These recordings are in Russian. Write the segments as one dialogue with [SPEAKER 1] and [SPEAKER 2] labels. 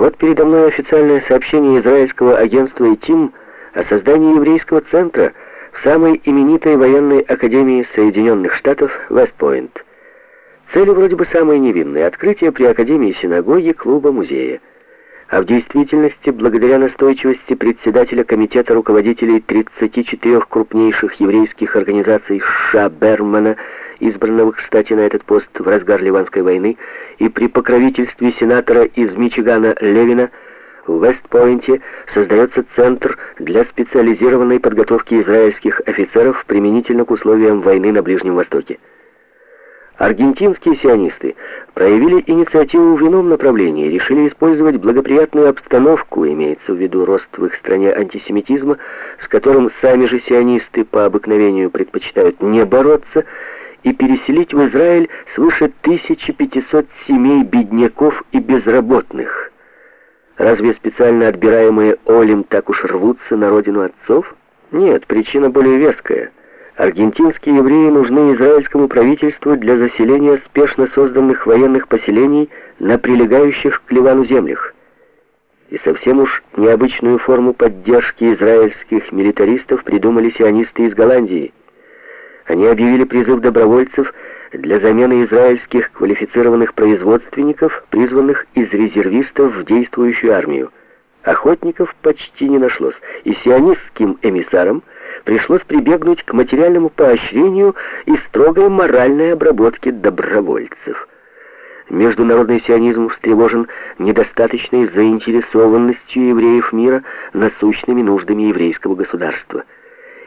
[SPEAKER 1] Вот передо мной официальное сообщение израильского агентства «ИТИМ» о создании еврейского центра в самой именитой военной академии Соединенных Штатов Вестпойнт. Цели вроде бы самые невинные – открытие при академии синагоги, клуба, музея. А в действительности, благодаря настойчивости председателя комитета руководителей 34 крупнейших еврейских организаций Ша Бермана, избранного, кстати, на этот пост в разгар Ливанской войны, и при покровительстве сенатора из Мичигана Левина, в Вестпойнте создается центр для специализированной подготовки израильских офицеров применительно к условиям войны на Ближнем Востоке. Аргентинские сионисты проявили инициативу в ином направлении, решили использовать благоприятную обстановку, имеется в виду рост в их стране антисемитизма, с которым сами же сионисты по обыкновению предпочитают не бороться, и переселить в Израиль свыше 1500 семей бедняков и безработных. Разве специально отбираемые Олим так уж рвутся на родину отцов? Нет, причина более веская – Аргентинские евреи нужны израильскому правительству для заселения спешно созданных военных поселений на прилегающих к Ливану землях. И совсем уж необычную форму поддержки израильских милитаристов придумали сионисты из Голландии. Они объявили призыв добровольцев для замены израильских квалифицированных производственников, призванных из резервистов в действующую армию. Охотников почти не нашлось, и сионистским эмиссарам – пришлось прибегнуть к материальному поощрению и строгой моральной обработке добровольцев. Международный сионизм встревожен недостаточной заинтересованностью евреев мира насущными нуждами еврейского государства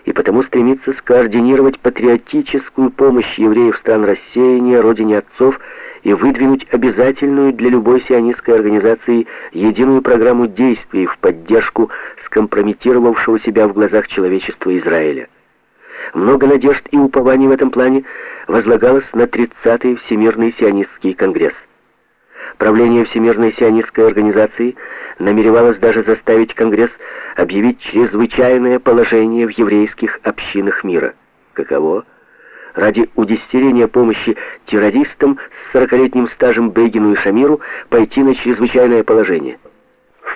[SPEAKER 1] и потому стремится скоординировать патриотическую помощь евреев стран рассеяния, родине отцов и выдвинуть обязательную для любой сионистской организации единую программу действий в поддержку скомпрометировавшего себя в глазах человечества Израиля. Много надежд и упований в этом плане возлагалось на 30-й Всемирный сионистский конгресс. Правление Всемирной сионистской организации намеревалось даже заставить Конгресс объявить чрезвычайное положение в еврейских общинах мира. Каково? ради удестерения помощи террористам с 40-летним стажем Бегину и Шамиру пойти на чрезвычайное положение.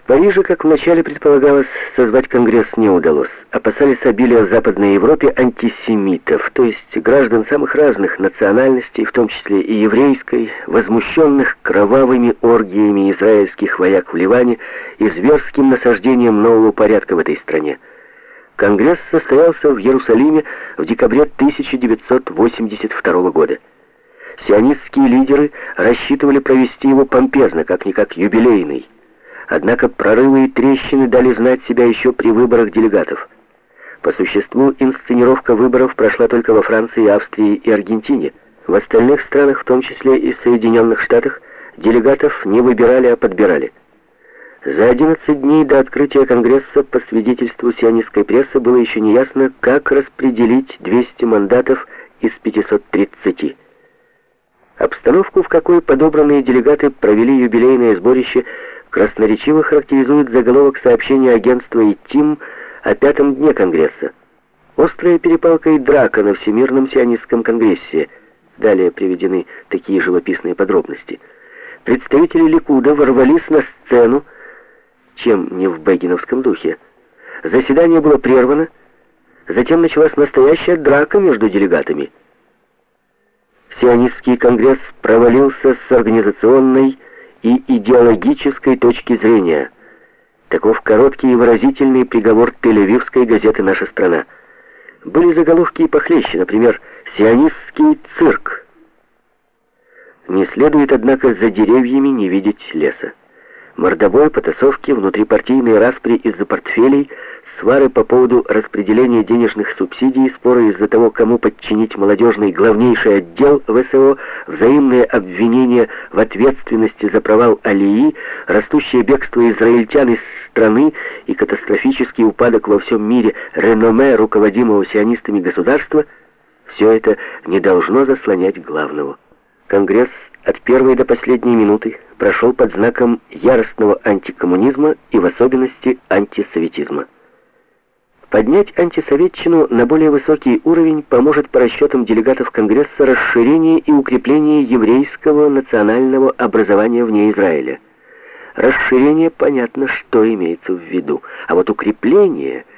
[SPEAKER 1] Париже, как вначале предполагалось, созвать Конгресс не удалось. Опасались обилия в Западной Европе антисемитов, то есть граждан самых разных национальностей, в том числе и еврейской, возмущенных кровавыми оргиями израильских вояк в Ливане и зверским насаждением нового порядка в этой стране. Конгресс состоялся в Иерусалиме в декабре 1982 года. Сионистские лидеры рассчитывали провести его помпезно, как-никак юбилейный. Однако прорывы и трещины дали знать себя еще при выборах делегатов. По существу инсценировка выборов прошла только во Франции, Австрии и Аргентине. В остальных странах, в том числе и Соединенных Штатах, делегатов не выбирали, а подбирали. За 11 дней до открытия Конгресса, по свидетельству сионистской прессы, было еще не ясно, как распределить 200 мандатов из 530. Обстановку, в какой подобранные делегаты провели юбилейное сборище, красноречиво характеризует заголовок сообщения агентства ИТИМ о пятом дне Конгресса. Острая перепалка и драка на Всемирном сионистском конгрессе. Далее приведены такие живописные подробности. Представители Ликуда ворвались на сцену, чем не в бегиновском духе. Заседание было прервано, затем началась настоящая драка между делегатами. Сионистский конгресс провалился с организационной и идеологической точки зрения. Таков короткий и выразительный приговор тель-авивской газеты «Наша страна». Были заголовки и похлеще, например, «Сионистский цирк». Не следует, однако, за деревьями не видеть леса. Мордобой, потасовки, внутрипартийные распри из-за портфелей, свары по поводу распределения денежных субсидий, споры из-за того, кому подчинить молодежный главнейший отдел ВСО, взаимные обвинения в ответственности за провал Алии, растущее бегство израильтян из страны и катастрофический упадок во всем мире реноме руководимого сионистами государства, все это не должно заслонять главного. Конгресс от первой до последней минуты прошел под знаком яростного антикоммунизма и в особенности антисоветизма. Поднять антисоветчину на более высокий уровень поможет по расчетам делегатов Конгресса расширение и укрепление еврейского национального образования вне Израиля. Расширение понятно, что имеется в виду, а вот укрепление –